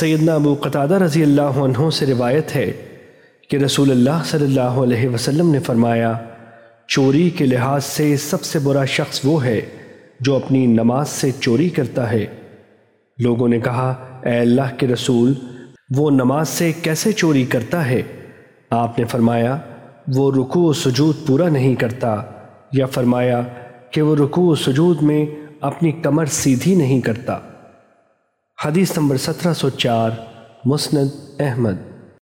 سیدنا ابو قطادہ رضی اللہ عنہ سے روایت ہے کہ رسول اللہ صلی اللہ علیہ وسلم نے فرمایا، چوری کے لحاظ سے سب سے برا شخص وہ ہے جو اپنی نماز سے چوری کرتا ہے۔ لوگوں نے کہا، اے اللہ کے رسول، وہ نماز سے کیسے چوری کرتا ہے؟ آپ نے فرمایا، وہ رکوع و سجود پورا نہیں کرتا، یا فرمایا کہ وہ رکوع و سجود میں اپنی کمر سیدھی نہیں کرتا۔ حدیث نمبر سترہ سو چار مسند احمد۔